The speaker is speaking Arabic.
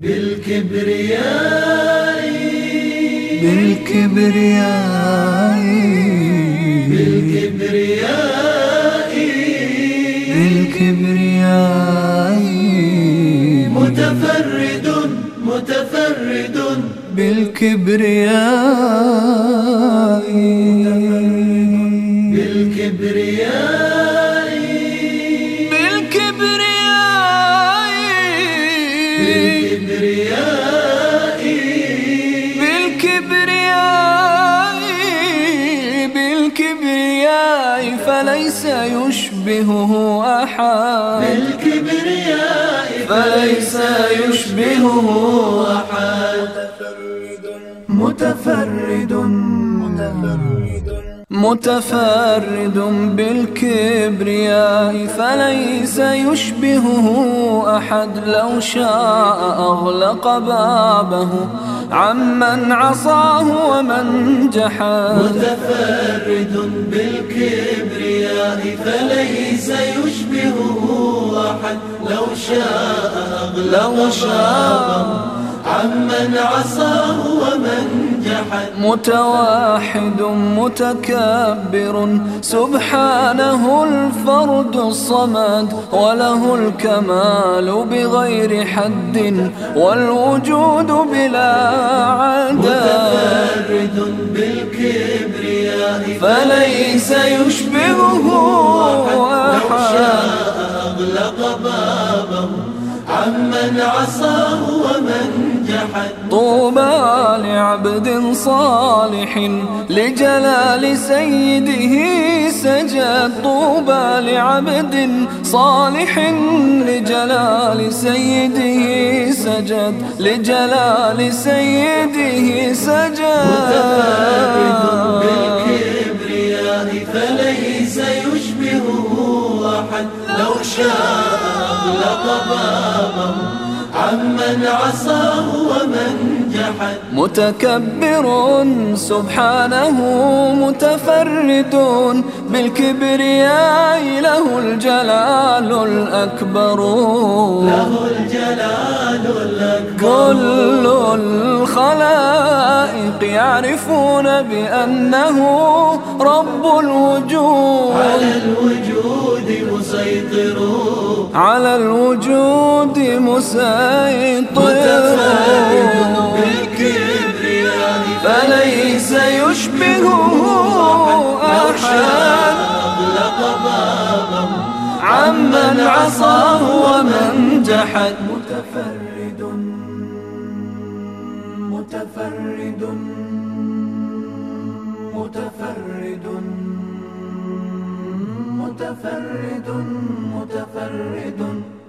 بالكبرياء. بالكبرياء. بالكبرياء. بالكبرياء. متفرد متفرد. بالكبرياء. فليس يشبهه أحد. بالكبرياء فليس يشبهه أحد. متفرد. متفرد. بالكبرياء فليس يشبهه أحد. لو شاء أغلق بابه عمن عصاه ومن جحد متفرد بالكبرياء فليس يشبهه أحد. لو شاء أغلق لو شاء عمن عصاه ومن جحد. متواحد متكبر سبحانه الفرد الصمد وله الكمال بغير حد والوجود بلا عدد. متفرد بالكبرياء. فليس يشبهه لو أحد. شاء أغلق بابه عمن عصاه ومن جحد. طوبى لعبد صالح لجلال سيده سجد. طوبى لعبد صالح لجلال سيده سجد. لجلال سيده سجد. بالكبرياء فليس يشبهه أحد. لو شاء أغلق بابه عمن عصاه ومن جحد متكبر سبحانه متفرد بالكبرياء له الجلال الأكبر له الجلال الأكبر كل الخلائق يعرفون بأنه رب الوجود على الوجود. مسيطر على الوجود مسيطر. متفرد بالكبرياء. فليس يشبهه أحد. أغلق بابه عمن عصاه ومن جحد. متفرد. متفرد. متفرد متفرد.